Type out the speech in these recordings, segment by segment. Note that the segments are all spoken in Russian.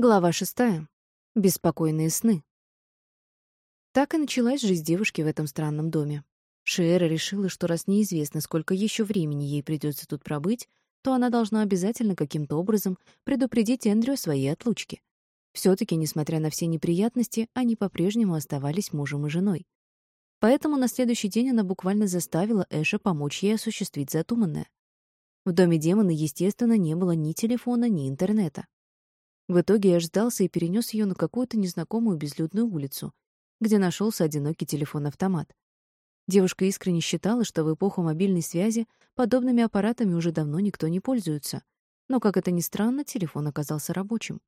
Глава шестая. Беспокойные сны. Так и началась жизнь девушки в этом странном доме. Шиэра решила, что раз неизвестно, сколько еще времени ей придется тут пробыть, то она должна обязательно каким-то образом предупредить Эндрю о своей отлучке. все таки несмотря на все неприятности, они по-прежнему оставались мужем и женой. Поэтому на следующий день она буквально заставила Эша помочь ей осуществить задуманное. В доме демона, естественно, не было ни телефона, ни интернета. В итоге я сдался и перенес ее на какую-то незнакомую безлюдную улицу, где нашелся одинокий телефон-автомат. Девушка искренне считала, что в эпоху мобильной связи подобными аппаратами уже давно никто не пользуется. Но, как это ни странно, телефон оказался рабочим.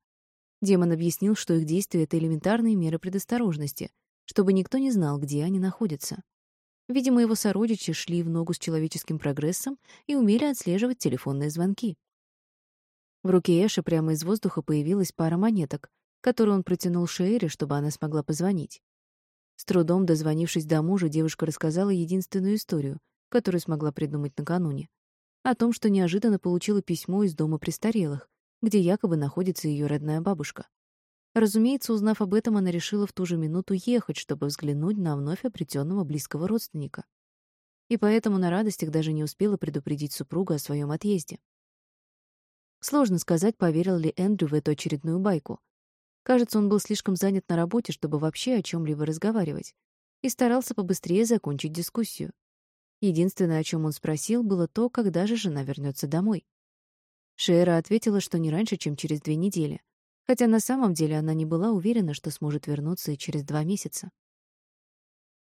Демон объяснил, что их действия — это элементарные меры предосторожности, чтобы никто не знал, где они находятся. Видимо, его сородичи шли в ногу с человеческим прогрессом и умели отслеживать телефонные звонки. В руке Эши прямо из воздуха появилась пара монеток, которые он протянул Шейре, чтобы она смогла позвонить. С трудом дозвонившись до мужа, девушка рассказала единственную историю, которую смогла придумать накануне. О том, что неожиданно получила письмо из дома престарелых, где якобы находится ее родная бабушка. Разумеется, узнав об этом, она решила в ту же минуту ехать, чтобы взглянуть на вновь обретенного близкого родственника. И поэтому на радостях даже не успела предупредить супруга о своем отъезде. Сложно сказать, поверил ли Эндрю в эту очередную байку. Кажется, он был слишком занят на работе, чтобы вообще о чем либо разговаривать, и старался побыстрее закончить дискуссию. Единственное, о чем он спросил, было то, когда же жена вернется домой. Шера ответила, что не раньше, чем через две недели, хотя на самом деле она не была уверена, что сможет вернуться и через два месяца.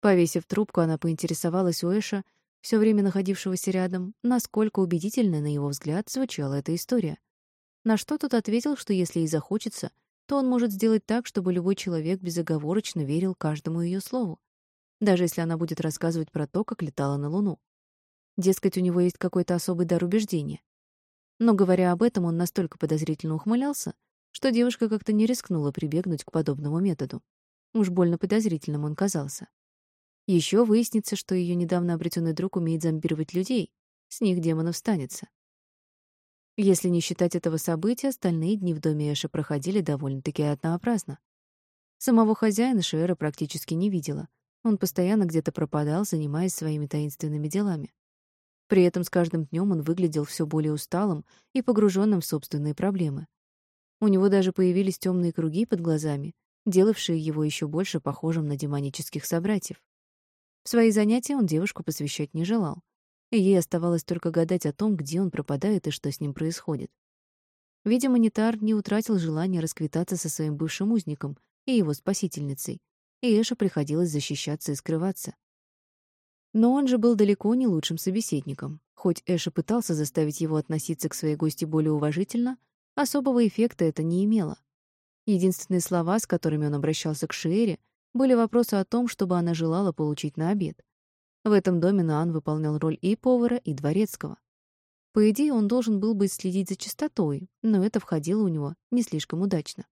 Повесив трубку, она поинтересовалась у Эша, все время находившегося рядом, насколько убедительно, на его взгляд, звучала эта история. На что тот ответил, что если ей захочется, то он может сделать так, чтобы любой человек безоговорочно верил каждому ее слову, даже если она будет рассказывать про то, как летала на Луну. Дескать, у него есть какой-то особый дар убеждения. Но, говоря об этом, он настолько подозрительно ухмылялся, что девушка как-то не рискнула прибегнуть к подобному методу. Уж больно подозрительным он казался. Еще выяснится, что ее недавно обретенный друг умеет зомбировать людей. С них демонов станется. Если не считать этого события, остальные дни в доме Эши проходили довольно-таки однообразно. Самого хозяина Шиэра практически не видела. Он постоянно где-то пропадал, занимаясь своими таинственными делами. При этом с каждым днем он выглядел все более усталым и погруженным в собственные проблемы. У него даже появились темные круги под глазами, делавшие его еще больше похожим на демонических собратьев. В свои занятия он девушку посвящать не желал, и ей оставалось только гадать о том, где он пропадает и что с ним происходит. Видимо, Нитар не утратил желания расквитаться со своим бывшим узником и его спасительницей, и Эша приходилось защищаться и скрываться. Но он же был далеко не лучшим собеседником. Хоть Эша пытался заставить его относиться к своей гости более уважительно, особого эффекта это не имело. Единственные слова, с которыми он обращался к Шиэре, были вопросы о том, чтобы она желала получить на обед. В этом доме Наан выполнял роль и повара, и дворецкого. По идее, он должен был бы следить за чистотой, но это входило у него не слишком удачно.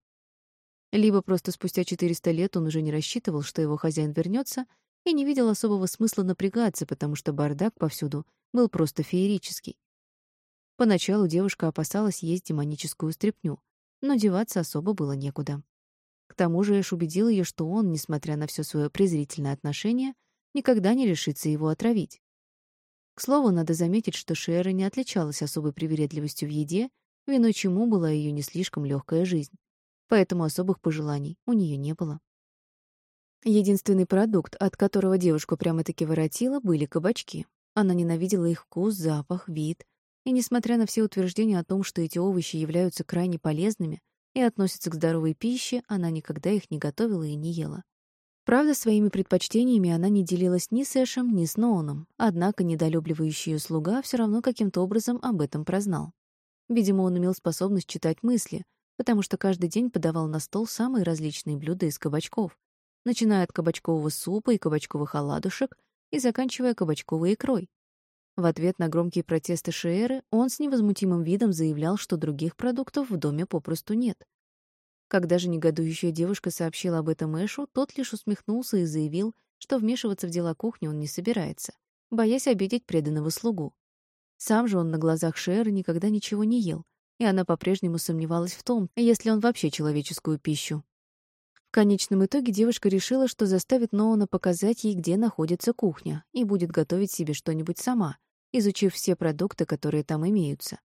Либо просто спустя 400 лет он уже не рассчитывал, что его хозяин вернется, и не видел особого смысла напрягаться, потому что бардак повсюду был просто феерический. Поначалу девушка опасалась есть демоническую стряпню, но деваться особо было некуда. Тому же Эш убедил ее, что он, несмотря на все свое презрительное отношение, никогда не решится его отравить. К слову, надо заметить, что Шера не отличалась особой привередливостью в еде, виной чему была ее не слишком легкая жизнь. Поэтому особых пожеланий у нее не было. Единственный продукт, от которого девушку прямо-таки воротило, были кабачки. Она ненавидела их вкус, запах, вид. И несмотря на все утверждения о том, что эти овощи являются крайне полезными, и относится к здоровой пище, она никогда их не готовила и не ела. Правда, своими предпочтениями она не делилась ни с Эшем, ни с Ноуном, однако недолюбливающий ее слуга все равно каким-то образом об этом прознал. Видимо, он имел способность читать мысли, потому что каждый день подавал на стол самые различные блюда из кабачков, начиная от кабачкового супа и кабачковых оладушек и заканчивая кабачковой икрой. В ответ на громкие протесты Шиэры он с невозмутимым видом заявлял, что других продуктов в доме попросту нет. Когда же негодующая девушка сообщила об этом Эшу, тот лишь усмехнулся и заявил, что вмешиваться в дела кухни он не собирается, боясь обидеть преданного слугу. Сам же он на глазах Шиэры никогда ничего не ел и она по-прежнему сомневалась в том, есть ли он вообще человеческую пищу. В конечном итоге девушка решила, что заставит Ноуна показать ей, где находится кухня, и будет готовить себе что-нибудь сама, изучив все продукты, которые там имеются.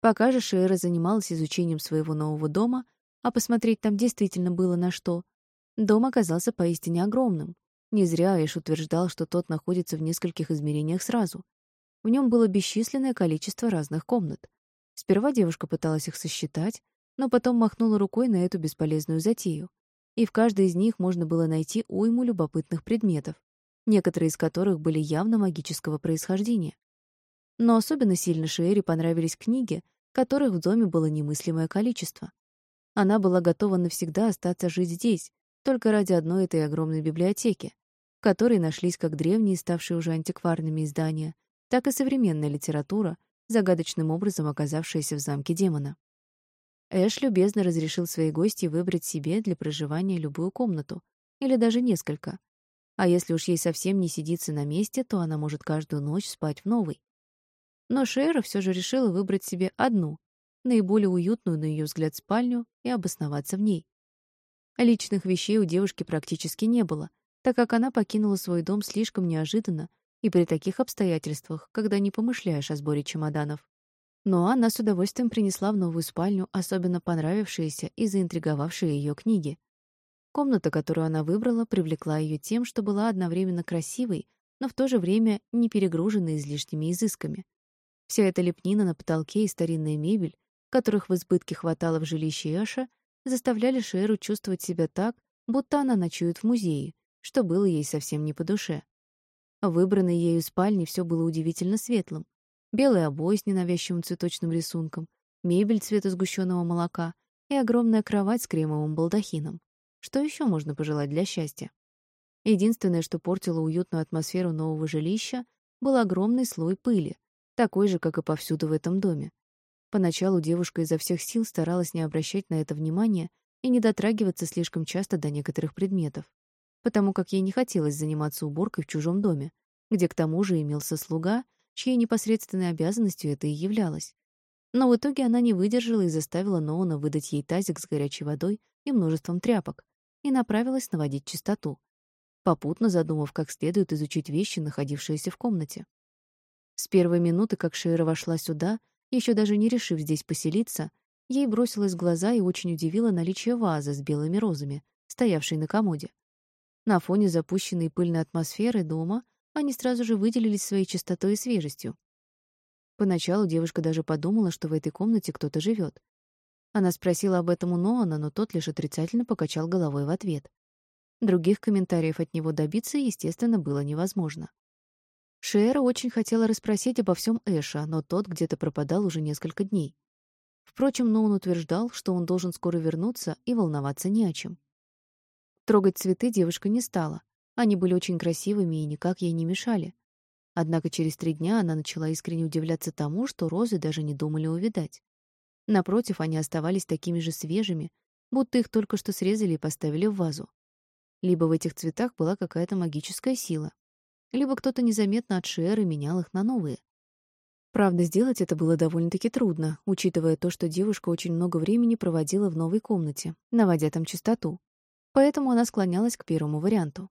Пока же Шейра занималась изучением своего нового дома, а посмотреть там действительно было на что, дом оказался поистине огромным. Не зря Эш утверждал, что тот находится в нескольких измерениях сразу. В нем было бесчисленное количество разных комнат. Сперва девушка пыталась их сосчитать, но потом махнула рукой на эту бесполезную затею. И в каждой из них можно было найти уйму любопытных предметов, некоторые из которых были явно магического происхождения. Но особенно сильно Шиэре понравились книги, которых в доме было немыслимое количество. Она была готова навсегда остаться жить здесь, только ради одной этой огромной библиотеки, в которой нашлись как древние, ставшие уже антикварными издания, так и современная литература, загадочным образом оказавшаяся в замке демона. Эш любезно разрешил своей гости выбрать себе для проживания любую комнату, или даже несколько. А если уж ей совсем не сидится на месте, то она может каждую ночь спать в новой. Но Шейра все же решила выбрать себе одну, наиболее уютную, на ее взгляд, спальню и обосноваться в ней. Личных вещей у девушки практически не было, так как она покинула свой дом слишком неожиданно и при таких обстоятельствах, когда не помышляешь о сборе чемоданов. Но она с удовольствием принесла в новую спальню особенно понравившиеся и заинтриговавшие ее книги. Комната, которую она выбрала, привлекла ее тем, что была одновременно красивой, но в то же время не перегружена излишними изысками. Вся эта лепнина на потолке и старинная мебель, которых в избытке хватало в жилище Эша, заставляли Шеру чувствовать себя так, будто она ночует в музее, что было ей совсем не по душе. В выбранной ею спальне все было удивительно светлым. Белые обои с ненавязчивым цветочным рисунком, мебель цвета сгущенного молока и огромная кровать с кремовым балдахином. Что еще можно пожелать для счастья? Единственное, что портило уютную атмосферу нового жилища, был огромный слой пыли, такой же, как и повсюду в этом доме. Поначалу девушка изо всех сил старалась не обращать на это внимания и не дотрагиваться слишком часто до некоторых предметов, потому как ей не хотелось заниматься уборкой в чужом доме, где к тому же имелся слуга, чьей непосредственной обязанностью это и являлось. Но в итоге она не выдержала и заставила Ноуна выдать ей тазик с горячей водой и множеством тряпок и направилась наводить чистоту, попутно задумав, как следует изучить вещи, находившиеся в комнате. С первой минуты, как Шейра вошла сюда, еще даже не решив здесь поселиться, ей бросилось в глаза и очень удивило наличие вазы с белыми розами, стоявшей на комоде. На фоне запущенной пыльной атмосферы дома они сразу же выделились своей чистотой и свежестью. Поначалу девушка даже подумала, что в этой комнате кто-то живет. Она спросила об этом у Ноана, но тот лишь отрицательно покачал головой в ответ. Других комментариев от него добиться, естественно, было невозможно. Шиэра очень хотела расспросить обо всем Эша, но тот где-то пропадал уже несколько дней. Впрочем, Ноун утверждал, что он должен скоро вернуться и волноваться не о чем. Трогать цветы девушка не стала. Они были очень красивыми и никак ей не мешали. Однако через три дня она начала искренне удивляться тому, что розы даже не думали увидать. Напротив, они оставались такими же свежими, будто их только что срезали и поставили в вазу. Либо в этих цветах была какая-то магическая сила, либо кто-то незаметно от Шиэры менял их на новые. Правда, сделать это было довольно-таки трудно, учитывая то, что девушка очень много времени проводила в новой комнате, наводя там чистоту. Поэтому она склонялась к первому варианту.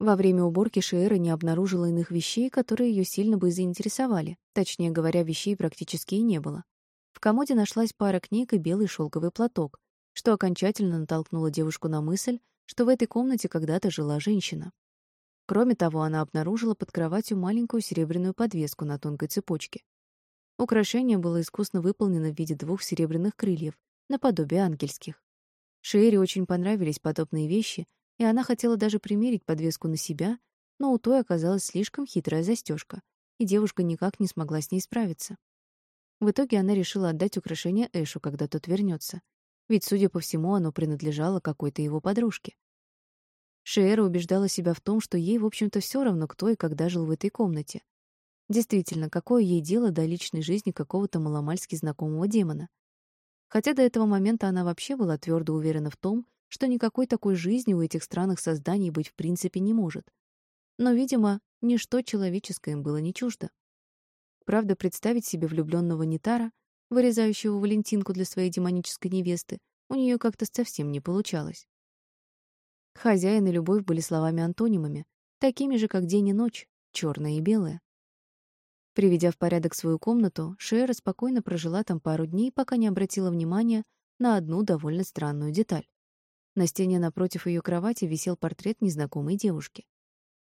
Во время уборки Шиэра не обнаружила иных вещей, которые ее сильно бы заинтересовали. Точнее говоря, вещей практически и не было. В комоде нашлась пара книг и белый шелковый платок, что окончательно натолкнуло девушку на мысль, что в этой комнате когда-то жила женщина. Кроме того, она обнаружила под кроватью маленькую серебряную подвеску на тонкой цепочке. Украшение было искусно выполнено в виде двух серебряных крыльев, наподобие ангельских. Шейре очень понравились подобные вещи, и она хотела даже примерить подвеску на себя, но у той оказалась слишком хитрая застежка, и девушка никак не смогла с ней справиться. В итоге она решила отдать украшение Эшу, когда тот вернется, ведь, судя по всему, оно принадлежало какой-то его подружке. Шиэра убеждала себя в том, что ей, в общем-то, все равно, кто и когда жил в этой комнате. Действительно, какое ей дело до личной жизни какого-то маломальски знакомого демона? Хотя до этого момента она вообще была твердо уверена в том, что никакой такой жизни у этих странных созданий быть в принципе не может. Но, видимо, ничто человеческое им было не чуждо. Правда, представить себе влюбленного Нитара вырезающего Валентинку для своей демонической невесты, у нее как-то совсем не получалось. Хозяин и любовь были словами-антонимами, такими же, как день и ночь, черное и белое. Приведя в порядок свою комнату, Шера спокойно прожила там пару дней, пока не обратила внимания на одну довольно странную деталь. На стене напротив ее кровати висел портрет незнакомой девушки.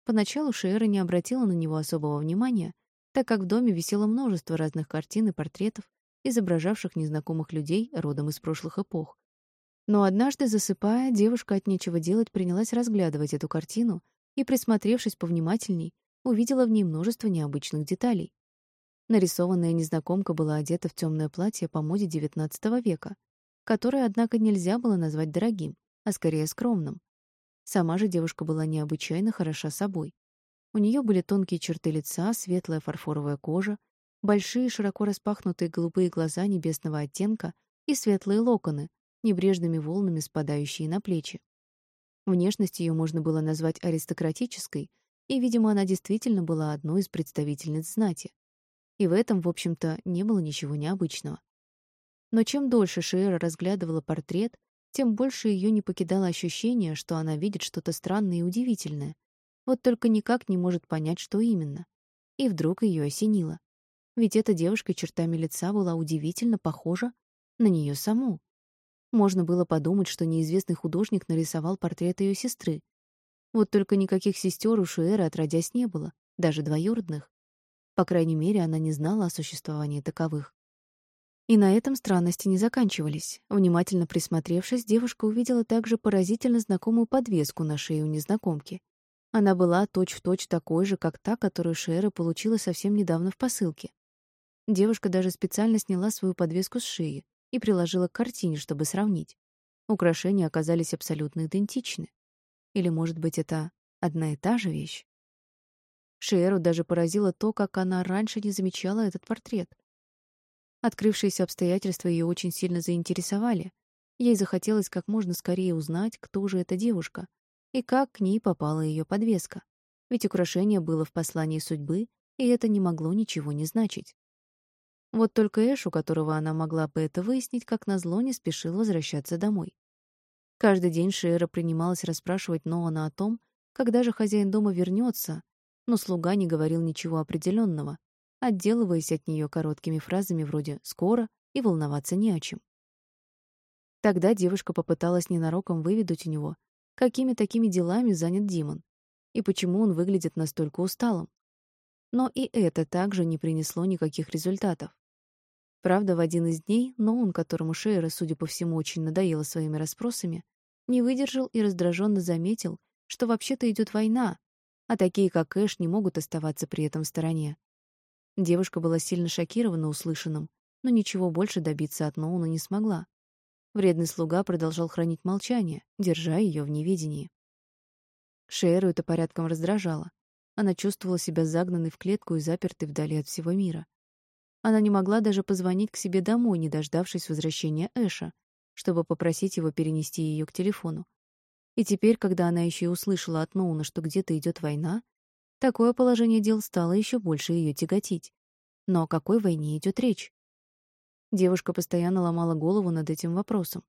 Поначалу Шера не обратила на него особого внимания, так как в доме висело множество разных картин и портретов, изображавших незнакомых людей родом из прошлых эпох. Но однажды, засыпая, девушка от нечего делать принялась разглядывать эту картину и, присмотревшись повнимательней, увидела в ней множество необычных деталей. Нарисованная незнакомка была одета в темное платье по моде XIX века, которое, однако, нельзя было назвать дорогим, а скорее скромным. Сама же девушка была необычайно хороша собой. У нее были тонкие черты лица, светлая фарфоровая кожа, большие широко распахнутые голубые глаза небесного оттенка и светлые локоны, небрежными волнами спадающие на плечи. Внешность ее можно было назвать аристократической, и, видимо, она действительно была одной из представительниц знати. И в этом, в общем-то, не было ничего необычного. Но чем дольше Шиэра разглядывала портрет, тем больше ее не покидало ощущение, что она видит что-то странное и удивительное. Вот только никак не может понять, что именно. И вдруг ее осенило. Ведь эта девушка чертами лица была удивительно похожа на нее саму. Можно было подумать, что неизвестный художник нарисовал портрет ее сестры, вот только никаких сестер у Шуэры отродясь не было, даже двоюродных. По крайней мере, она не знала о существовании таковых. И на этом странности не заканчивались. Внимательно присмотревшись, девушка увидела также поразительно знакомую подвеску на шее у незнакомки. Она была точь-в-точь точь такой же, как та, которую Шера получила совсем недавно в посылке. Девушка даже специально сняла свою подвеску с шеи и приложила к картине, чтобы сравнить. Украшения оказались абсолютно идентичны. Или, может быть, это одна и та же вещь? Шиэру даже поразило то, как она раньше не замечала этот портрет. Открывшиеся обстоятельства ее очень сильно заинтересовали. Ей захотелось как можно скорее узнать, кто же эта девушка и как к ней попала ее подвеска. Ведь украшение было в послании судьбы, и это не могло ничего не значить. Вот только Эш, у которого она могла бы это выяснить, как назло не спешил возвращаться домой. Каждый день Шиэра принималась расспрашивать Ноана о том, когда же хозяин дома вернется, но слуга не говорил ничего определенного, отделываясь от нее короткими фразами вроде «скоро» и «волноваться не о чем». Тогда девушка попыталась ненароком выведать у него, какими такими делами занят Димон и почему он выглядит настолько усталым. Но и это также не принесло никаких результатов. Правда, в один из дней Ноун, которому Шейра, судя по всему, очень надоело своими расспросами, не выдержал и раздраженно заметил, что вообще-то идет война, а такие, как Эш, не могут оставаться при этом в стороне. Девушка была сильно шокирована услышанным, но ничего больше добиться от Ноуна не смогла. Вредный слуга продолжал хранить молчание, держа ее в неведении. Шейру это порядком раздражало. Она чувствовала себя загнанной в клетку и запертой вдали от всего мира. Она не могла даже позвонить к себе домой, не дождавшись возвращения Эша, чтобы попросить его перенести ее к телефону. И теперь, когда она еще и услышала от Ноуна, что где-то идет война, такое положение дел стало еще больше ее тяготить. Но о какой войне идет речь? Девушка постоянно ломала голову над этим вопросом.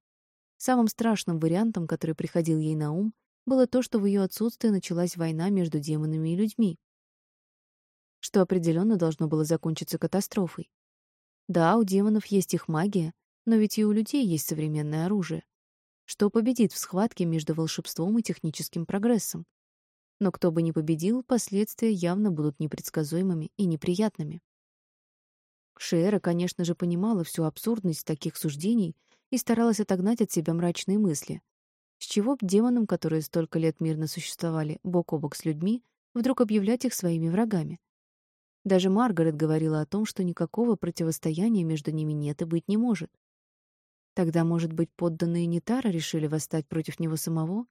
Самым страшным вариантом, который приходил ей на ум, было то, что в ее отсутствие началась война между демонами и людьми что определенно должно было закончиться катастрофой. Да, у демонов есть их магия, но ведь и у людей есть современное оружие. Что победит в схватке между волшебством и техническим прогрессом? Но кто бы ни победил, последствия явно будут непредсказуемыми и неприятными. Шиэра, конечно же, понимала всю абсурдность таких суждений и старалась отогнать от себя мрачные мысли. С чего б демонам, которые столько лет мирно существовали бок о бок с людьми, вдруг объявлять их своими врагами? Даже Маргарет говорила о том, что никакого противостояния между ними нет и быть не может. Тогда, может быть, подданные Нитара решили восстать против него самого?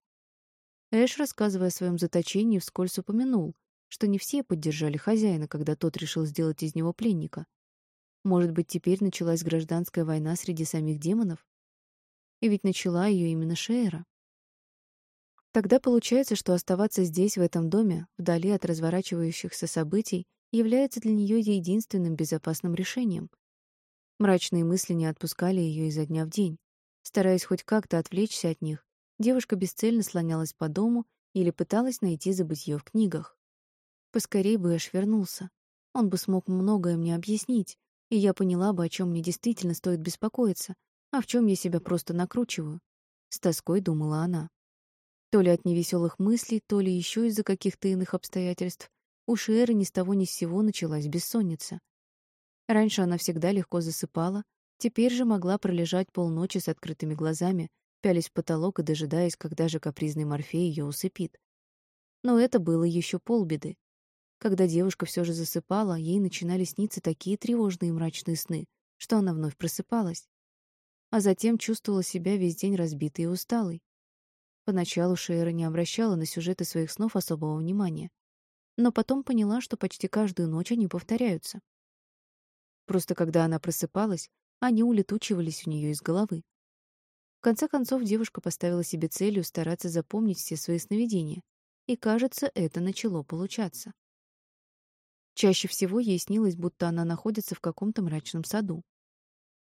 Эш, рассказывая о своем заточении, вскользь упомянул, что не все поддержали хозяина, когда тот решил сделать из него пленника. Может быть, теперь началась гражданская война среди самих демонов? И ведь начала ее именно Шеера. Тогда получается, что оставаться здесь, в этом доме, вдали от разворачивающихся событий, является для нее единственным безопасным решением. Мрачные мысли не отпускали ее изо дня в день. Стараясь хоть как-то отвлечься от них, девушка бесцельно слонялась по дому или пыталась найти забытье в книгах. Поскорей бы Эш вернулся. Он бы смог многое мне объяснить, и я поняла бы, о чем мне действительно стоит беспокоиться, а в чем я себя просто накручиваю. С тоской думала она. То ли от невеселых мыслей, то ли еще из-за каких-то иных обстоятельств, у Шеры ни с того ни с сего началась бессонница. Раньше она всегда легко засыпала, теперь же могла пролежать полночи с открытыми глазами, пялись в потолок и дожидаясь, когда же капризный Морфей ее усыпит. Но это было еще полбеды. Когда девушка все же засыпала, ей начинали сниться такие тревожные и мрачные сны, что она вновь просыпалась. А затем чувствовала себя весь день разбитой и усталой. Поначалу Шейра не обращала на сюжеты своих снов особого внимания, но потом поняла, что почти каждую ночь они повторяются. Просто когда она просыпалась, они улетучивались у нее из головы. В конце концов девушка поставила себе целью стараться запомнить все свои сновидения, и, кажется, это начало получаться. Чаще всего ей снилось, будто она находится в каком-то мрачном саду.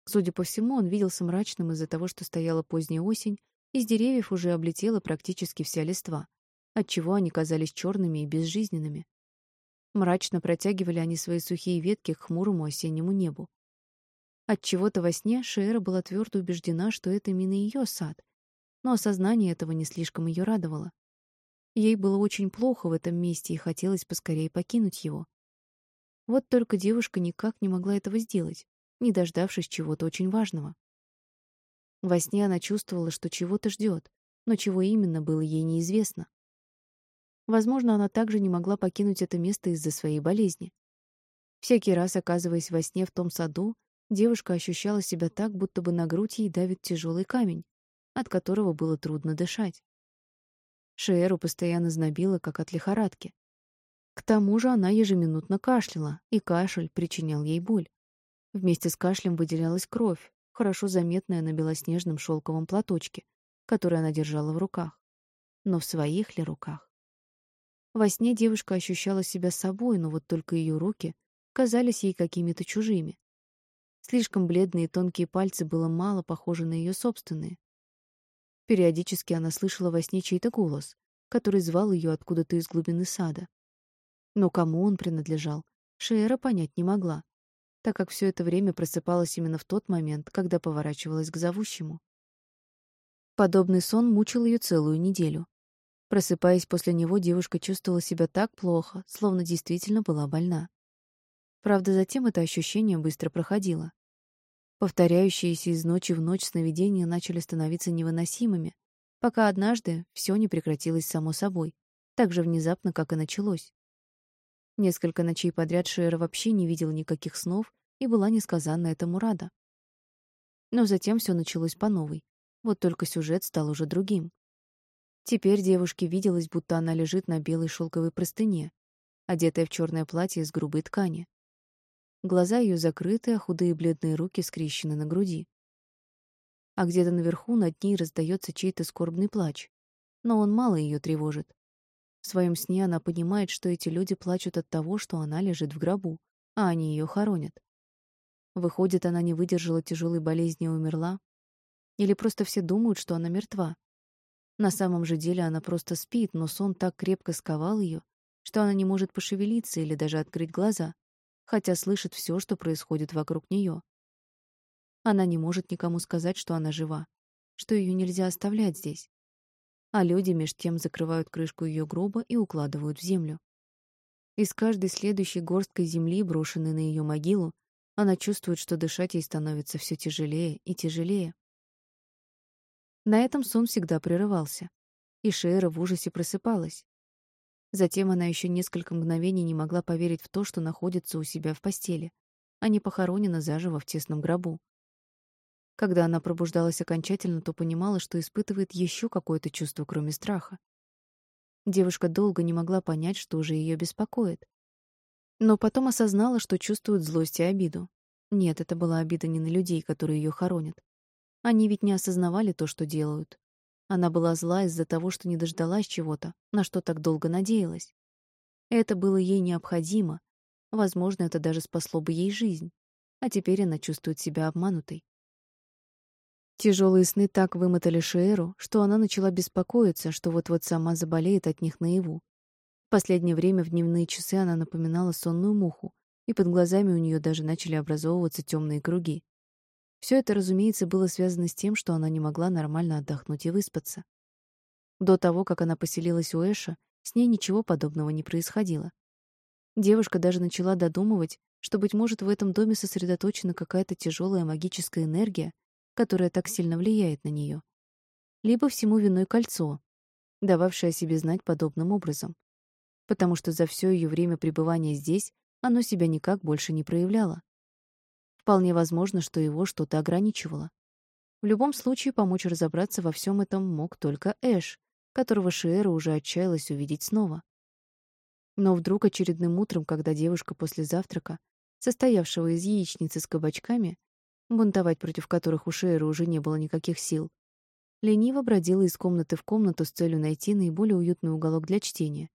Судя по всему, он виделся мрачным из-за того, что стояла поздняя осень, из деревьев уже облетела практически вся листва, отчего они казались черными и безжизненными. Мрачно протягивали они свои сухие ветки к хмурому осеннему небу. От чего-то во сне Шера была твердо убеждена, что это именно ее сад, но осознание этого не слишком ее радовало. Ей было очень плохо в этом месте и хотелось поскорее покинуть его. Вот только девушка никак не могла этого сделать, не дождавшись чего-то очень важного. Во сне она чувствовала, что чего-то ждет, но чего именно было ей неизвестно. Возможно, она также не могла покинуть это место из-за своей болезни. Всякий раз, оказываясь во сне в том саду, девушка ощущала себя так, будто бы на грудь ей давит тяжелый камень, от которого было трудно дышать. Шееру постоянно знобило, как от лихорадки. К тому же она ежеминутно кашляла, и кашель причинял ей боль. Вместе с кашлем выделялась кровь, хорошо заметная на белоснежном шелковом платочке, который она держала в руках. Но в своих ли руках? Во сне девушка ощущала себя собой, но вот только ее руки казались ей какими-то чужими. Слишком бледные тонкие пальцы было мало похожи на ее собственные. Периодически она слышала во сне чей-то голос, который звал ее откуда-то из глубины сада. Но кому он принадлежал, Шеера понять не могла так как все это время просыпалась именно в тот момент, когда поворачивалась к зовущему. Подобный сон мучил ее целую неделю. Просыпаясь после него, девушка чувствовала себя так плохо, словно действительно была больна. Правда, затем это ощущение быстро проходило. Повторяющиеся из ночи в ночь сновидения начали становиться невыносимыми, пока однажды все не прекратилось само собой, так же внезапно, как и началось. Несколько ночей подряд Шера вообще не видела никаких снов и была несказанно этому рада. Но затем все началось по новой. Вот только сюжет стал уже другим. Теперь девушке виделось, будто она лежит на белой шелковой простыне, одетая в черное платье из грубой ткани. Глаза ее закрыты, а худые бледные руки скрещены на груди. А где-то наверху над ней раздается чей-то скорбный плач. Но он мало ее тревожит. В своем сне она понимает, что эти люди плачут от того, что она лежит в гробу, а они ее хоронят. Выходит, она не выдержала тяжелой болезни и умерла? Или просто все думают, что она мертва? На самом же деле она просто спит, но сон так крепко сковал ее, что она не может пошевелиться или даже открыть глаза, хотя слышит все, что происходит вокруг нее. Она не может никому сказать, что она жива, что ее нельзя оставлять здесь а люди меж тем закрывают крышку ее гроба и укладывают в землю. И с каждой следующей горсткой земли, брошенной на ее могилу, она чувствует, что дышать ей становится все тяжелее и тяжелее. На этом сон всегда прерывался, и Шейра в ужасе просыпалась. Затем она еще несколько мгновений не могла поверить в то, что находится у себя в постели, а не похоронена заживо в тесном гробу. Когда она пробуждалась окончательно, то понимала, что испытывает еще какое-то чувство, кроме страха. Девушка долго не могла понять, что же ее беспокоит. Но потом осознала, что чувствует злость и обиду. Нет, это была обида не на людей, которые ее хоронят. Они ведь не осознавали то, что делают. Она была зла из-за того, что не дождалась чего-то, на что так долго надеялась. Это было ей необходимо. Возможно, это даже спасло бы ей жизнь. а теперь она чувствует себя обманутой. Тяжелые сны так вымотали Шиэру, что она начала беспокоиться, что вот-вот сама заболеет от них наяву. В последнее время в дневные часы она напоминала сонную муху, и под глазами у нее даже начали образовываться темные круги. Все это, разумеется, было связано с тем, что она не могла нормально отдохнуть и выспаться. До того, как она поселилась у Эша, с ней ничего подобного не происходило. Девушка даже начала додумывать, что, быть может, в этом доме сосредоточена какая-то тяжелая магическая энергия, которая так сильно влияет на нее. Либо всему виной кольцо, дававшее о себе знать подобным образом. Потому что за все ее время пребывания здесь оно себя никак больше не проявляло. Вполне возможно, что его что-то ограничивало. В любом случае, помочь разобраться во всем этом мог только Эш, которого Шиэра уже отчаялась увидеть снова. Но вдруг очередным утром, когда девушка после завтрака, состоявшего из яичницы с кабачками, бунтовать против которых у Шейра уже не было никаких сил, лениво бродила из комнаты в комнату с целью найти наиболее уютный уголок для чтения.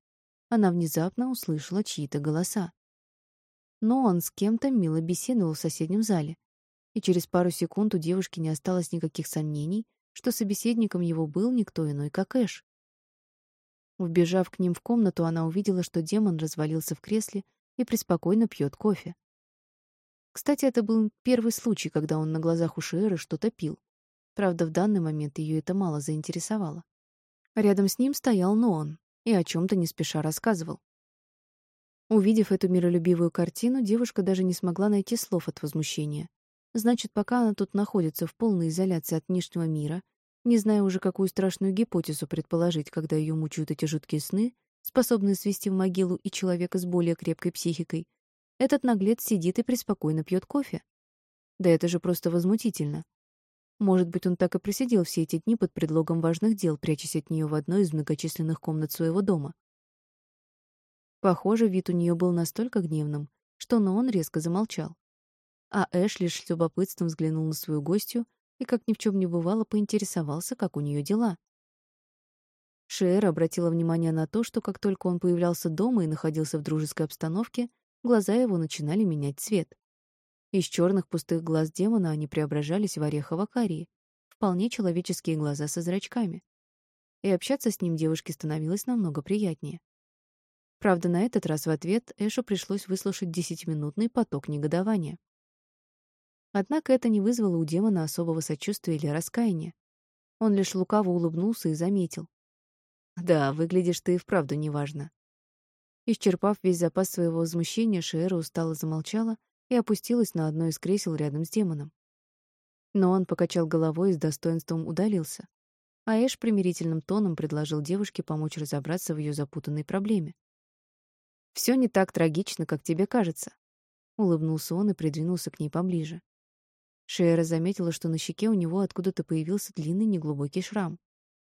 Она внезапно услышала чьи-то голоса. Но он с кем-то мило беседовал в соседнем зале, и через пару секунд у девушки не осталось никаких сомнений, что собеседником его был никто иной, как Эш. Вбежав к ним в комнату, она увидела, что демон развалился в кресле и преспокойно пьет кофе. Кстати, это был первый случай, когда он на глазах у Шиэры что-то пил. Правда, в данный момент ее это мало заинтересовало. Рядом с ним стоял Ноон и о чем то не спеша рассказывал. Увидев эту миролюбивую картину, девушка даже не смогла найти слов от возмущения. Значит, пока она тут находится в полной изоляции от внешнего мира, не зная уже, какую страшную гипотезу предположить, когда ее мучают эти жуткие сны, способные свести в могилу и человека с более крепкой психикой, этот наглец сидит и преспокойно пьет кофе. Да это же просто возмутительно. Может быть, он так и просидел все эти дни под предлогом важных дел, прячась от нее в одной из многочисленных комнат своего дома. Похоже, вид у нее был настолько гневным, что но он резко замолчал. А Эш лишь с любопытством взглянул на свою гостью и, как ни в чем не бывало, поинтересовался, как у нее дела. Шиэр обратила внимание на то, что как только он появлялся дома и находился в дружеской обстановке, глаза его начинали менять цвет. Из черных пустых глаз демона они преображались в орехово-карие, вполне человеческие глаза со зрачками. И общаться с ним девушке становилось намного приятнее. Правда, на этот раз в ответ Эшу пришлось выслушать десятиминутный поток негодования. Однако это не вызвало у демона особого сочувствия или раскаяния. Он лишь лукаво улыбнулся и заметил. «Да, выглядишь ты и вправду неважно. Исчерпав весь запас своего возмущения, Шиэра устало замолчала и опустилась на одно из кресел рядом с демоном. Но он покачал головой и с достоинством удалился. А Эш примирительным тоном предложил девушке помочь разобраться в ее запутанной проблеме. Все не так трагично, как тебе кажется», — улыбнулся он и придвинулся к ней поближе. Шиэра заметила, что на щеке у него откуда-то появился длинный неглубокий шрам.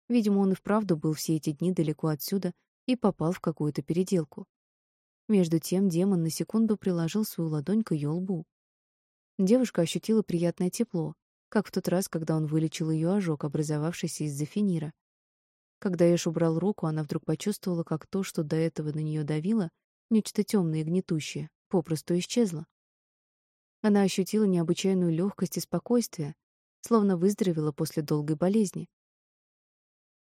Видимо, он и вправду был все эти дни далеко отсюда и попал в какую-то переделку. Между тем демон на секунду приложил свою ладонь к ее лбу. Девушка ощутила приятное тепло, как в тот раз, когда он вылечил ее ожог, образовавшийся из-за финира. Когда Эш убрал руку, она вдруг почувствовала, как то, что до этого на нее давило, нечто темное и гнетущее, попросту исчезло. Она ощутила необычайную легкость и спокойствие, словно выздоровела после долгой болезни.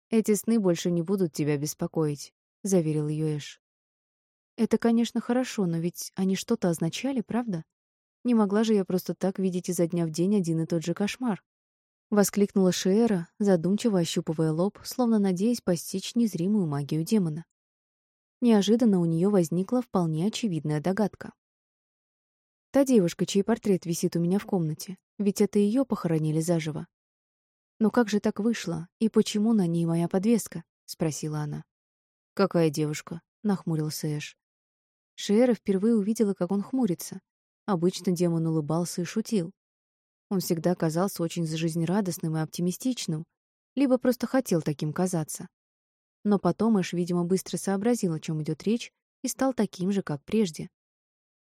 Эти сны больше не будут тебя беспокоить, — заверил ее Эш. «Это, конечно, хорошо, но ведь они что-то означали, правда? Не могла же я просто так видеть изо дня в день один и тот же кошмар». Воскликнула Шиэра, задумчиво ощупывая лоб, словно надеясь постичь незримую магию демона. Неожиданно у нее возникла вполне очевидная догадка. «Та девушка, чей портрет висит у меня в комнате, ведь это ее похоронили заживо». «Но как же так вышло, и почему на ней моя подвеска?» — спросила она. «Какая девушка?» — нахмурился Эш. Шиэра впервые увидела, как он хмурится. Обычно демон улыбался и шутил. Он всегда казался очень жизнерадостным и оптимистичным, либо просто хотел таким казаться. Но потом Эш, видимо, быстро сообразил, о чем идет речь, и стал таким же, как прежде.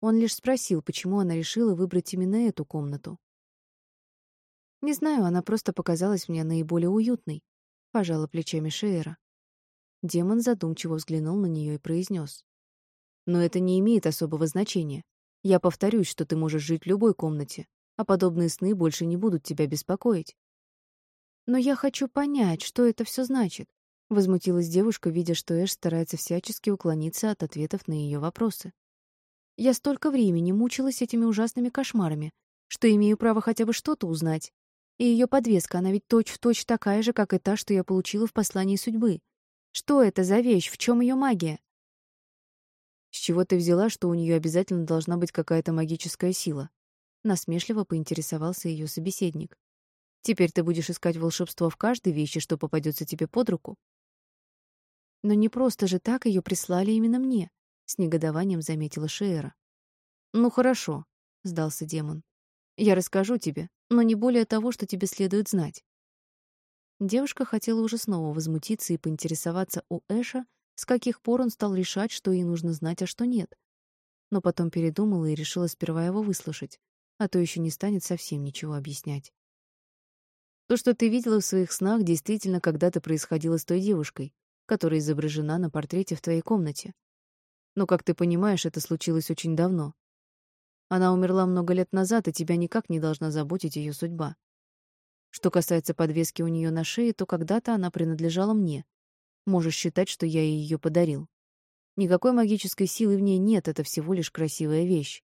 Он лишь спросил, почему она решила выбрать именно эту комнату. «Не знаю, она просто показалась мне наиболее уютной», — пожала плечами Шиэра. Демон задумчиво взглянул на нее и произнес. «Но это не имеет особого значения. Я повторюсь, что ты можешь жить в любой комнате, а подобные сны больше не будут тебя беспокоить. Но я хочу понять, что это все значит, возмутилась девушка, видя, что Эш старается всячески уклониться от ответов на ее вопросы. Я столько времени мучилась этими ужасными кошмарами, что имею право хотя бы что-то узнать. И ее подвеска, она ведь точь-в-точь точь такая же, как и та, что я получила в послании судьбы. Что это за вещь? В чем ее магия? С чего ты взяла, что у нее обязательно должна быть какая-то магическая сила? Насмешливо поинтересовался ее собеседник. Теперь ты будешь искать волшебство в каждой вещи, что попадется тебе под руку. Но не просто же так ее прислали именно мне, с негодованием заметила Шеера. Ну хорошо, сдался демон. Я расскажу тебе, но не более того, что тебе следует знать. Девушка хотела уже снова возмутиться и поинтересоваться у Эша, с каких пор он стал решать, что ей нужно знать, а что нет. Но потом передумала и решила сперва его выслушать, а то еще не станет совсем ничего объяснять. То, что ты видела в своих снах, действительно когда-то происходило с той девушкой, которая изображена на портрете в твоей комнате. Но, как ты понимаешь, это случилось очень давно. Она умерла много лет назад, и тебя никак не должна заботить ее судьба. Что касается подвески у нее на шее, то когда-то она принадлежала мне. Можешь считать, что я ей ее подарил. Никакой магической силы в ней нет, это всего лишь красивая вещь.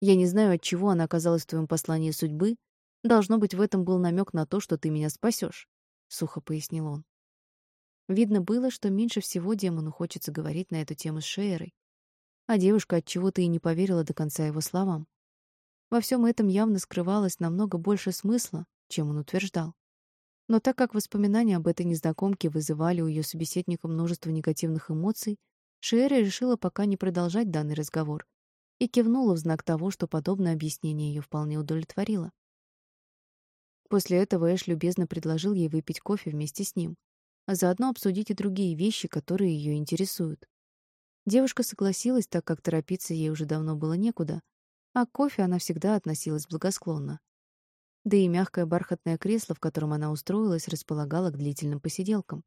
Я не знаю, от чего она оказалась в твоем послании судьбы. Должно быть, в этом был намек на то, что ты меня спасешь, сухо пояснил он. Видно было, что меньше всего демону хочется говорить на эту тему с Шейерой. А девушка от чего-то и не поверила до конца его словам. Во всем этом явно скрывалось намного больше смысла, чем он утверждал. Но так как воспоминания об этой незнакомке вызывали у ее собеседника множество негативных эмоций, Шиэра решила пока не продолжать данный разговор и кивнула в знак того, что подобное объяснение ее вполне удовлетворило. После этого Эш любезно предложил ей выпить кофе вместе с ним, а заодно обсудить и другие вещи, которые ее интересуют. Девушка согласилась, так как торопиться ей уже давно было некуда, а к кофе она всегда относилась благосклонно. Да и мягкое бархатное кресло, в котором она устроилась, располагало к длительным посиделкам.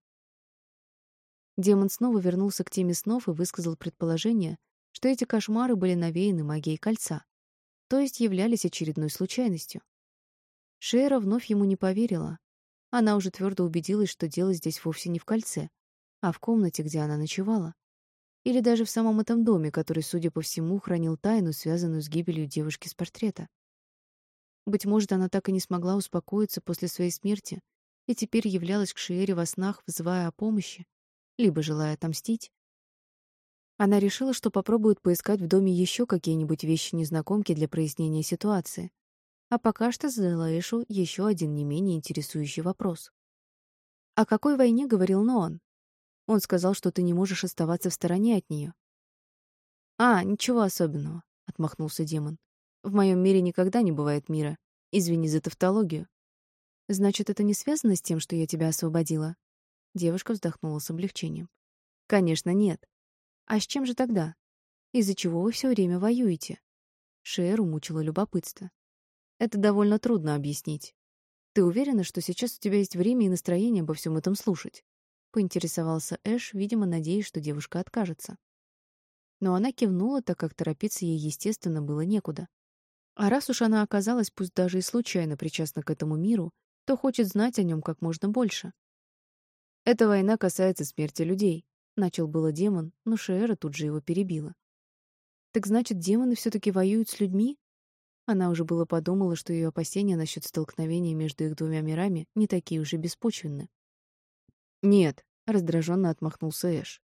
Демон снова вернулся к теме снов и высказал предположение, что эти кошмары были навеяны магией кольца, то есть являлись очередной случайностью. Шера вновь ему не поверила, она уже твердо убедилась, что дело здесь вовсе не в кольце, а в комнате, где она ночевала. Или даже в самом этом доме, который, судя по всему, хранил тайну, связанную с гибелью девушки с портрета. Быть может, она так и не смогла успокоиться после своей смерти и теперь являлась к Шиэре во снах, вызывая о помощи, либо желая отомстить. Она решила, что попробует поискать в доме еще какие-нибудь вещи незнакомки для прояснения ситуации, а пока что задала Эшу еще один не менее интересующий вопрос. «О какой войне говорил Ноан?» Он сказал, что ты не можешь оставаться в стороне от нее. «А, ничего особенного», — отмахнулся демон. «В моем мире никогда не бывает мира. Извини за тавтологию». «Значит, это не связано с тем, что я тебя освободила?» Девушка вздохнула с облегчением. «Конечно, нет. А с чем же тогда? Из-за чего вы все время воюете?» Шеру мучило любопытство. Это довольно трудно объяснить. Ты уверена, что сейчас у тебя есть время и настроение обо всем этом слушать? Поинтересовался Эш, видимо, надеясь, что девушка откажется. Но она кивнула, так как торопиться ей, естественно, было некуда. А раз уж она оказалась, пусть даже и случайно причастна к этому миру, то хочет знать о нем как можно больше. «Эта война касается смерти людей», — начал было демон, но Шеэра тут же его перебила. «Так значит, демоны все таки воюют с людьми?» Она уже было подумала, что ее опасения насчет столкновения между их двумя мирами не такие уж и беспочвенны. «Нет», — раздраженно отмахнулся Эш.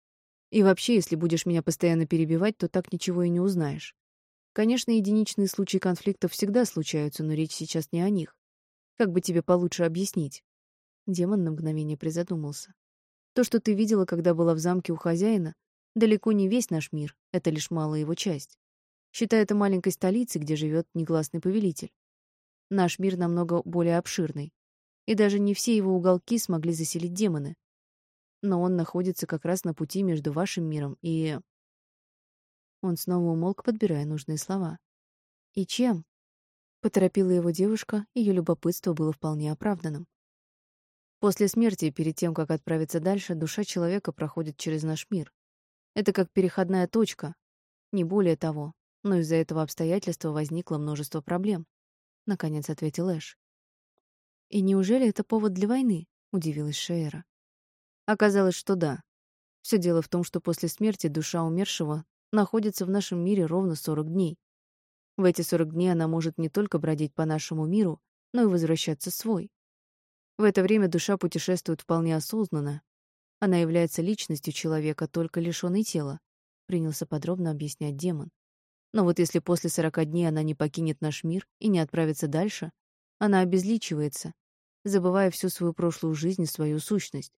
«И вообще, если будешь меня постоянно перебивать, то так ничего и не узнаешь. Конечно, единичные случаи конфликтов всегда случаются, но речь сейчас не о них. Как бы тебе получше объяснить?» Демон на мгновение призадумался. «То, что ты видела, когда была в замке у хозяина, далеко не весь наш мир, это лишь малая его часть считая это маленькой столицей, где живет негласный повелитель. Наш мир намного более обширный, и даже не все его уголки смогли заселить демоны. Но он находится как раз на пути между вашим миром и... Он снова умолк, подбирая нужные слова. «И чем?» — поторопила его девушка, ее любопытство было вполне оправданным. После смерти, перед тем, как отправиться дальше, душа человека проходит через наш мир. Это как переходная точка, не более того, но из-за этого обстоятельства возникло множество проблем, наконец ответил Эш. И неужели это повод для войны? удивилась Шейра. Оказалось, что да. Все дело в том, что после смерти душа умершего находится в нашем мире ровно 40 дней. В эти 40 дней она может не только бродить по нашему миру, но и возвращаться свой. В это время душа путешествует вполне осознанно. Она является личностью человека, только лишённой тела, принялся подробно объяснять демон. Но вот если после 40 дней она не покинет наш мир и не отправится дальше, она обезличивается, забывая всю свою прошлую жизнь и свою сущность.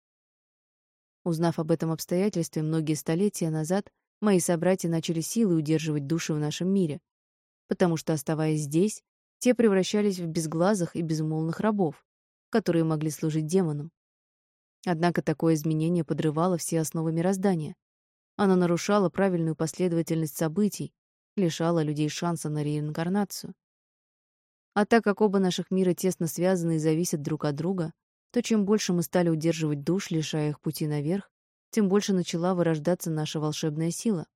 Узнав об этом обстоятельстве многие столетия назад, мои собратья начали силой удерживать души в нашем мире, потому что, оставаясь здесь, те превращались в безглазых и безмолвных рабов, которые могли служить демонам. Однако такое изменение подрывало все основы мироздания. Оно нарушало правильную последовательность событий, лишало людей шанса на реинкарнацию. А так как оба наших мира тесно связаны и зависят друг от друга, то чем больше мы стали удерживать душ, лишая их пути наверх, тем больше начала вырождаться наша волшебная сила.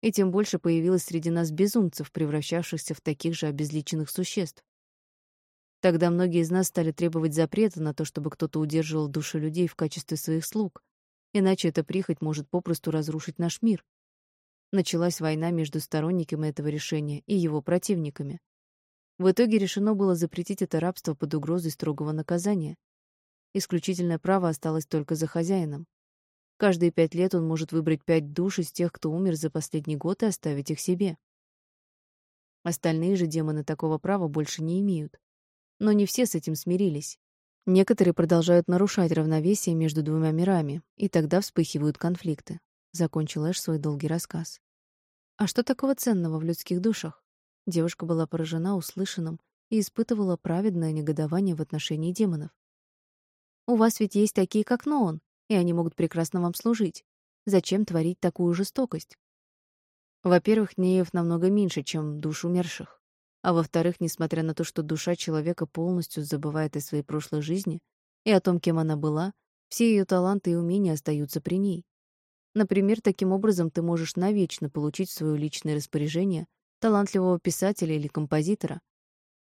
И тем больше появилось среди нас безумцев, превращавшихся в таких же обезличенных существ. Тогда многие из нас стали требовать запрета на то, чтобы кто-то удерживал души людей в качестве своих слуг, иначе эта прихоть может попросту разрушить наш мир. Началась война между сторонниками этого решения и его противниками. В итоге решено было запретить это рабство под угрозой строгого наказания. Исключительное право осталось только за хозяином. Каждые пять лет он может выбрать пять душ из тех, кто умер за последний год, и оставить их себе. Остальные же демоны такого права больше не имеют. Но не все с этим смирились. Некоторые продолжают нарушать равновесие между двумя мирами, и тогда вспыхивают конфликты. Закончил Эш свой долгий рассказ. А что такого ценного в людских душах? Девушка была поражена услышанным и испытывала праведное негодование в отношении демонов. «У вас ведь есть такие, как Ноон, и они могут прекрасно вам служить. Зачем творить такую жестокость?» Во-первых, Неев намного меньше, чем душ умерших. А во-вторых, несмотря на то, что душа человека полностью забывает о своей прошлой жизни и о том, кем она была, все ее таланты и умения остаются при ней. Например, таким образом ты можешь навечно получить в свое личное распоряжение талантливого писателя или композитора.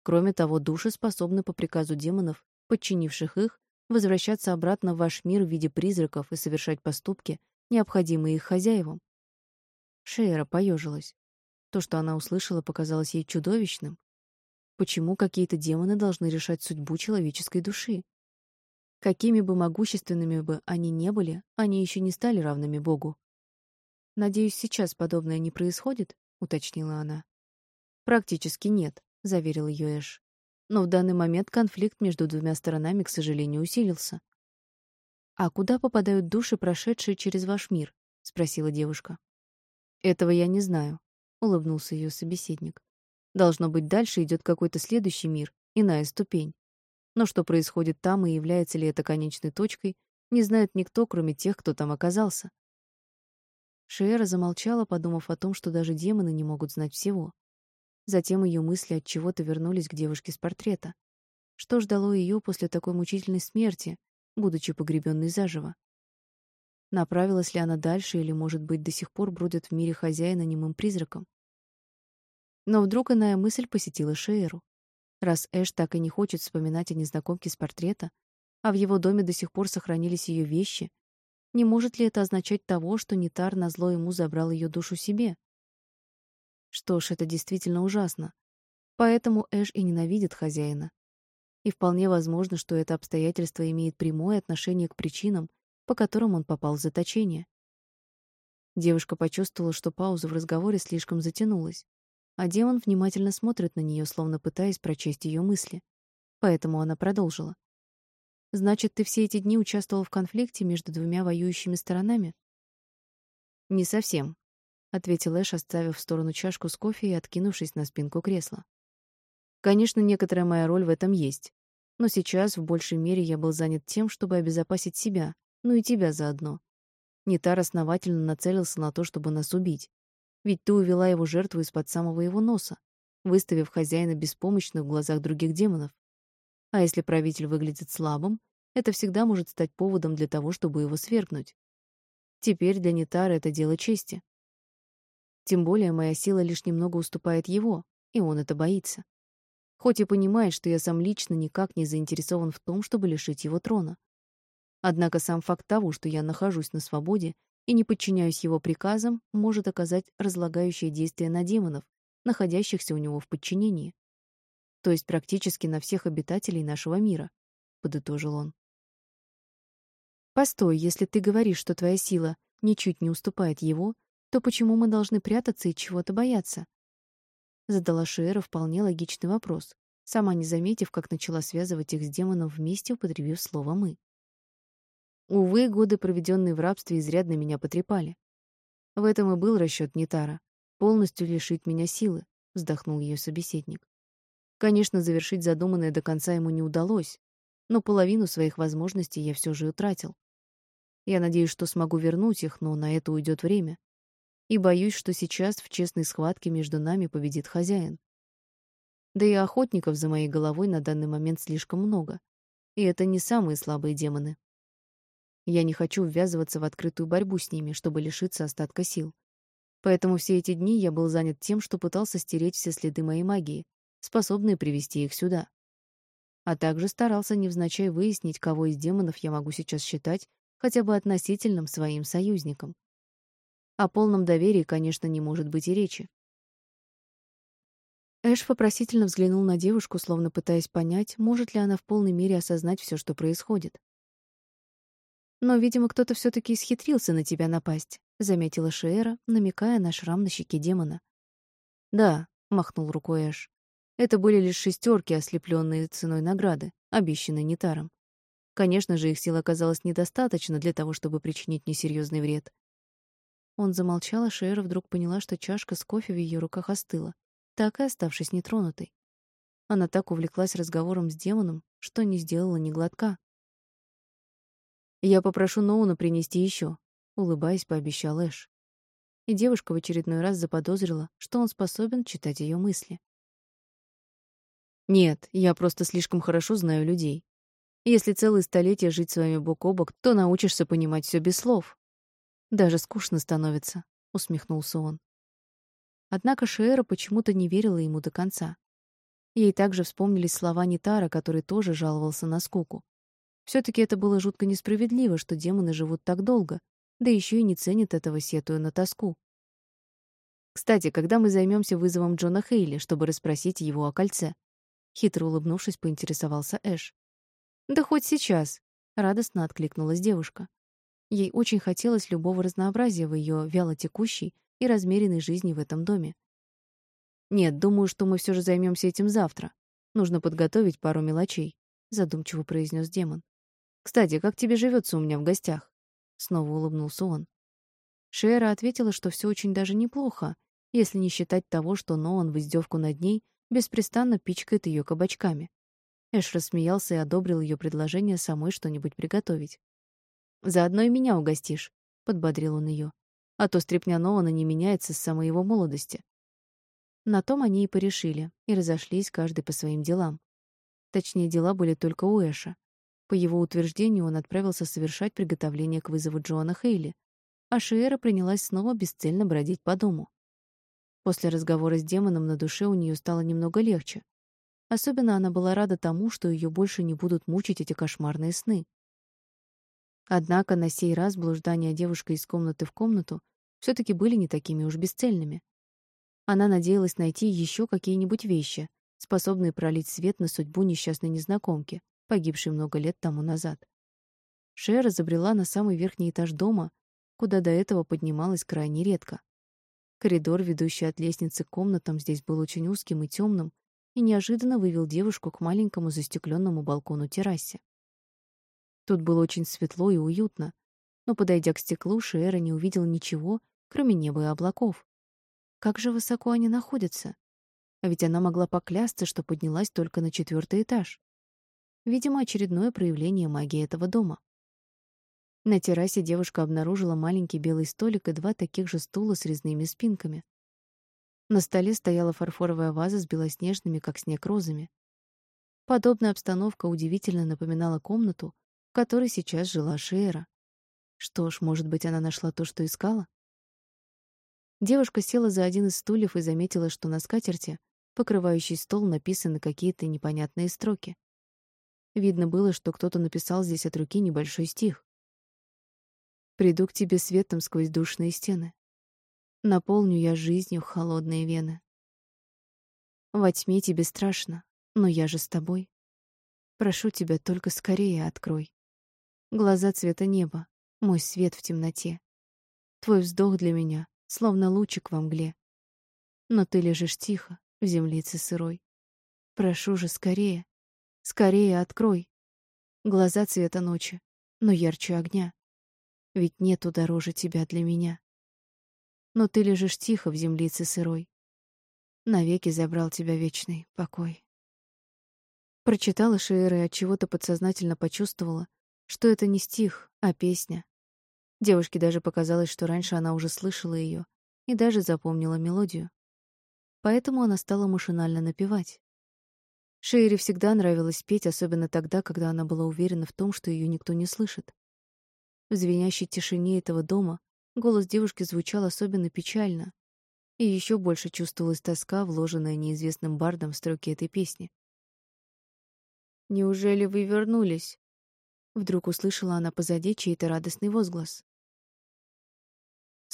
Кроме того, души способны по приказу демонов, подчинивших их, возвращаться обратно в ваш мир в виде призраков и совершать поступки, необходимые их хозяевам. Шейра поежилась. То, что она услышала, показалось ей чудовищным. Почему какие-то демоны должны решать судьбу человеческой души? Какими бы могущественными бы они не были, они еще не стали равными Богу. Надеюсь, сейчас подобное не происходит, уточнила она. Практически нет, заверил ее Эш. Но в данный момент конфликт между двумя сторонами, к сожалению, усилился. А куда попадают души, прошедшие через ваш мир? спросила девушка. Этого я не знаю, улыбнулся ее собеседник. Должно быть, дальше идет какой-то следующий мир, иная ступень. Но что происходит там и является ли это конечной точкой, не знает никто, кроме тех, кто там оказался. Шиэра замолчала, подумав о том, что даже демоны не могут знать всего. Затем ее мысли от чего-то вернулись к девушке с портрета. Что ждало ее после такой мучительной смерти, будучи погребенной заживо? Направилась ли она дальше или, может быть, до сих пор бродит в мире хозяина немым призраком? Но вдруг иная мысль посетила Шееру. Раз Эш так и не хочет вспоминать о незнакомке с портрета, а в его доме до сих пор сохранились ее вещи, не может ли это означать того, что Нитар назло ему забрал ее душу себе? Что ж, это действительно ужасно. Поэтому Эш и ненавидит хозяина. И вполне возможно, что это обстоятельство имеет прямое отношение к причинам, по которым он попал в заточение. Девушка почувствовала, что пауза в разговоре слишком затянулась, а демон внимательно смотрит на нее, словно пытаясь прочесть ее мысли. Поэтому она продолжила. Значит, ты все эти дни участвовал в конфликте между двумя воюющими сторонами? Не совсем, ответил Эш, оставив в сторону чашку с кофе и откинувшись на спинку кресла. Конечно, некоторая моя роль в этом есть, но сейчас в большей мере я был занят тем, чтобы обезопасить себя, ну и тебя заодно. Нитар основательно нацелился на то, чтобы нас убить. Ведь ты увела его жертву из-под самого его носа, выставив хозяина беспомощным в глазах других демонов. А если правитель выглядит слабым, это всегда может стать поводом для того, чтобы его свергнуть. Теперь для Нитары это дело чести. Тем более моя сила лишь немного уступает его, и он это боится. Хоть и понимает, что я сам лично никак не заинтересован в том, чтобы лишить его трона. Однако сам факт того, что я нахожусь на свободе и не подчиняюсь его приказам, может оказать разлагающее действие на демонов, находящихся у него в подчинении. То есть практически на всех обитателей нашего мира, подытожил он. Постой, если ты говоришь, что твоя сила ничуть не уступает его, то почему мы должны прятаться и чего-то бояться? Задала Шиэра вполне логичный вопрос, сама не заметив, как начала связывать их с демоном вместе, употребив слово «мы». Увы, годы, проведенные в рабстве, изрядно меня потрепали. В этом и был расчет Нитара — полностью лишить меня силы, — вздохнул ее собеседник. Конечно, завершить задуманное до конца ему не удалось, но половину своих возможностей я все же утратил. Я надеюсь, что смогу вернуть их, но на это уйдет время. И боюсь, что сейчас в честной схватке между нами победит хозяин. Да и охотников за моей головой на данный момент слишком много. И это не самые слабые демоны. Я не хочу ввязываться в открытую борьбу с ними, чтобы лишиться остатка сил. Поэтому все эти дни я был занят тем, что пытался стереть все следы моей магии, способные привести их сюда. А также старался невзначай выяснить, кого из демонов я могу сейчас считать хотя бы относительным своим союзникам. О полном доверии, конечно, не может быть и речи. Эш вопросительно взглянул на девушку, словно пытаясь понять, может ли она в полной мере осознать все, что происходит. «Но, видимо, кто-то все таки исхитрился на тебя напасть», — заметила Шиэра, намекая на шрам на щеке демона. «Да», — махнул рукой Эш. «Это были лишь шестерки, ослепленные ценой награды, обещанной Нитаром. Конечно же, их сил оказалось недостаточно для того, чтобы причинить мне серьезный вред. Он замолчал, а Шейра вдруг поняла, что чашка с кофе в ее руках остыла, так и оставшись нетронутой. Она так увлеклась разговором с демоном, что не сделала ни глотка. «Я попрошу Ноуна принести еще», — улыбаясь, пообещал Эш. И девушка в очередной раз заподозрила, что он способен читать ее мысли. «Нет, я просто слишком хорошо знаю людей. Если целые столетия жить с вами бок о бок, то научишься понимать все без слов. Даже скучно становится, усмехнулся он. Однако Шиэра почему-то не верила ему до конца. Ей также вспомнились слова Нитара, который тоже жаловался на скуку. Все таки это было жутко несправедливо, что демоны живут так долго, да еще и не ценят этого, сетуя на тоску. Кстати, когда мы займемся вызовом Джона Хейли, чтобы расспросить его о кольце? Хитро улыбнувшись, поинтересовался Эш. Да хоть сейчас, радостно откликнулась девушка. Ей очень хотелось любого разнообразия в ее вялотекущей и размеренной жизни в этом доме. Нет, думаю, что мы все же займемся этим завтра. Нужно подготовить пару мелочей, задумчиво произнес демон. Кстати, как тебе живется у меня в гостях? Снова улыбнулся он. Шера ответила, что все очень даже неплохо, если не считать того, что Ноан в издевку над ней беспрестанно пичкает ее кабачками. Эш рассмеялся и одобрил ее предложение самой что-нибудь приготовить. «Заодно и меня угостишь», — подбодрил он ее. «А то стряпня Ноана не меняется с самой его молодости». На том они и порешили, и разошлись каждый по своим делам. Точнее, дела были только у Эша. По его утверждению, он отправился совершать приготовление к вызову Джоана Хейли, а Шиэра принялась снова бесцельно бродить по дому. После разговора с демоном на душе у нее стало немного легче, Особенно она была рада тому, что ее больше не будут мучить эти кошмарные сны. Однако на сей раз блуждания девушкой из комнаты в комнату все таки были не такими уж бесцельными. Она надеялась найти еще какие-нибудь вещи, способные пролить свет на судьбу несчастной незнакомки, погибшей много лет тому назад. Шера забрела на самый верхний этаж дома, куда до этого поднималась крайне редко. Коридор, ведущий от лестницы к комнатам, здесь был очень узким и темным, и неожиданно вывел девушку к маленькому застекленному балкону террасе. Тут было очень светло и уютно, но, подойдя к стеклу, Шиэра не увидела ничего, кроме неба и облаков. Как же высоко они находятся? А ведь она могла поклясться, что поднялась только на четвертый этаж. Видимо, очередное проявление магии этого дома. На террасе девушка обнаружила маленький белый столик и два таких же стула с резными спинками. На столе стояла фарфоровая ваза с белоснежными, как снег, розами. Подобная обстановка удивительно напоминала комнату, в которой сейчас жила Шиэра. Что ж, может быть, она нашла то, что искала? Девушка села за один из стульев и заметила, что на скатерти, покрывающей стол, написаны какие-то непонятные строки. Видно было, что кто-то написал здесь от руки небольшой стих. «Приду к тебе светом сквозь душные стены. Наполню я жизнью холодные вены. Во тьме тебе страшно, но я же с тобой. Прошу тебя, только скорее открой. Глаза цвета неба, мой свет в темноте. Твой вздох для меня, словно лучик во мгле. Но ты лежишь тихо, в землице сырой. Прошу же скорее, скорее открой. Глаза цвета ночи, но ярче огня. Ведь нету дороже тебя для меня. Но ты лежишь тихо в землице сырой навеки забрал тебя вечный покой. Прочитала Шиэра и от чего-то подсознательно почувствовала, что это не стих, а песня. Девушке даже показалось, что раньше она уже слышала ее и даже запомнила мелодию. Поэтому она стала машинально напевать. Шиэре всегда нравилось петь, особенно тогда, когда она была уверена в том, что ее никто не слышит. В звенящей тишине этого дома голос девушки звучал особенно печально, и еще больше чувствовалась тоска, вложенная неизвестным бардом в строки этой песни. «Неужели вы вернулись?» Вдруг услышала она позади чей-то радостный возглас.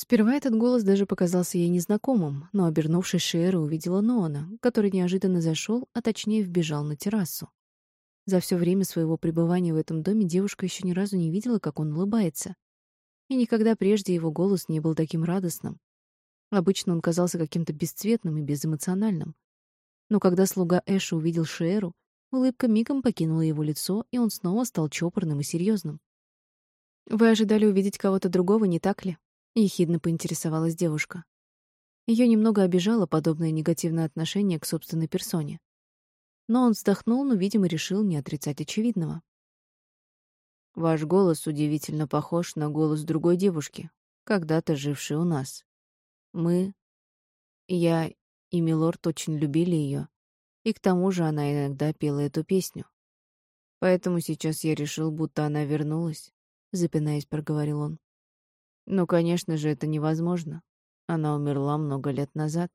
Сперва этот голос даже показался ей незнакомым, но, обернувшись, Шиэра увидела Ноана, который неожиданно зашел, а точнее вбежал на террасу. За все время своего пребывания в этом доме девушка еще ни разу не видела, как он улыбается. И никогда прежде его голос не был таким радостным. Обычно он казался каким-то бесцветным и безэмоциональным. Но когда слуга Эша увидел Шеру, улыбка мигом покинула его лицо, и он снова стал чопорным и серьезным. «Вы ожидали увидеть кого-то другого, не так ли?» — ехидно поинтересовалась девушка. Ее немного обижало подобное негативное отношение к собственной персоне. Но он вздохнул, но, видимо, решил не отрицать очевидного. «Ваш голос удивительно похож на голос другой девушки, когда-то жившей у нас. Мы, я и Милорд очень любили ее, и к тому же она иногда пела эту песню. Поэтому сейчас я решил, будто она вернулась, запинаясь, проговорил он. Но, конечно же, это невозможно. Она умерла много лет назад.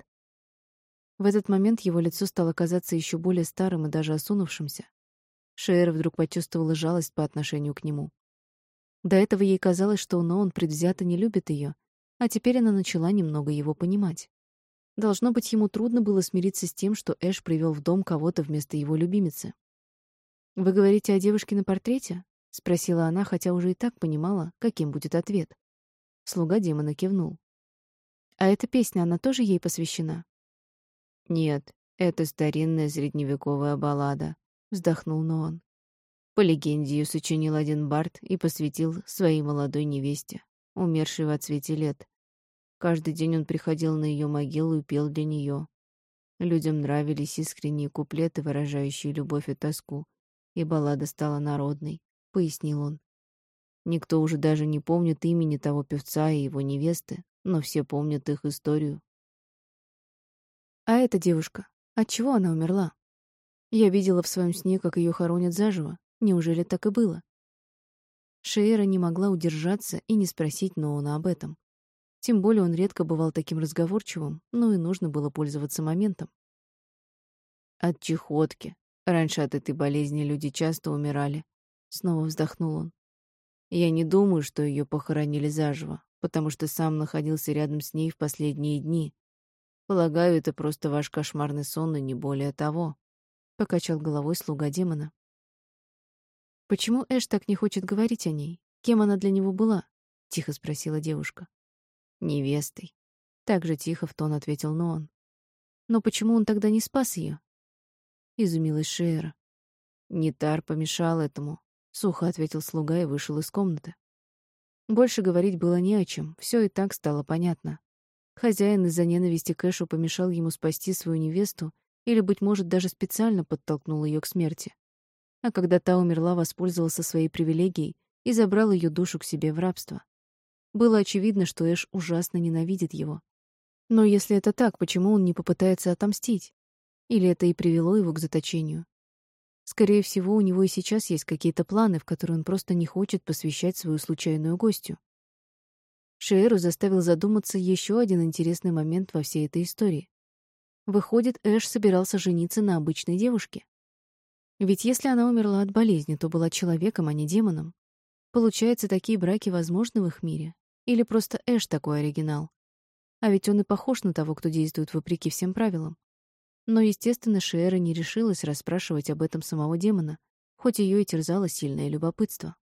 В этот момент его лицо стало казаться еще более старым и даже осунувшимся. Шейра вдруг почувствовала жалость по отношению к нему. До этого ей казалось, что он предвзято не любит ее, а теперь она начала немного его понимать. Должно быть, ему трудно было смириться с тем, что Эш привел в дом кого-то вместо его любимицы. «Вы говорите о девушке на портрете?» — спросила она, хотя уже и так понимала, каким будет ответ. Слуга демона кивнул. «А эта песня, она тоже ей посвящена?» «Нет, это старинная средневековая баллада», — вздохнул Ноан. По легенде, ее сочинил один бард и посвятил своей молодой невесте умершей в отцвете лет. Каждый день он приходил на ее могилу и пел для нее. Людям нравились искренние куплеты, выражающие любовь и тоску, и баллада стала народной, — пояснил он. Никто уже даже не помнит имени того певца и его невесты, но все помнят их историю. А эта девушка, от чего она умерла? Я видела в своем сне, как ее хоронят заживо. Неужели так и было? Шейра не могла удержаться и не спросить Ноуна об этом. Тем более он редко бывал таким разговорчивым, но и нужно было пользоваться моментом. «От чехотки. Раньше от этой болезни люди часто умирали», — снова вздохнул он. «Я не думаю, что ее похоронили заживо, потому что сам находился рядом с ней в последние дни. Полагаю, это просто ваш кошмарный сон и не более того», — покачал головой слуга демона. «Почему Эш так не хочет говорить о ней? Кем она для него была?» — тихо спросила девушка. «Невестой». Так же тихо в тон ответил Ноан. «Но почему он тогда не спас ее? Изумилась Шеера. «Нитар помешал этому», — сухо ответил слуга и вышел из комнаты. Больше говорить было не о чем, все и так стало понятно. Хозяин из-за ненависти к Эшу помешал ему спасти свою невесту или, быть может, даже специально подтолкнул ее к смерти а когда та умерла, воспользовался своей привилегией и забрал ее душу к себе в рабство. Было очевидно, что Эш ужасно ненавидит его. Но если это так, почему он не попытается отомстить? Или это и привело его к заточению? Скорее всего, у него и сейчас есть какие-то планы, в которые он просто не хочет посвящать свою случайную гостью. Шиэру заставил задуматься еще один интересный момент во всей этой истории. Выходит, Эш собирался жениться на обычной девушке. Ведь если она умерла от болезни, то была человеком, а не демоном. Получается, такие браки возможны в их мире? Или просто Эш такой оригинал? А ведь он и похож на того, кто действует вопреки всем правилам. Но, естественно, Шиэра не решилась расспрашивать об этом самого демона, хоть ее и терзало сильное любопытство.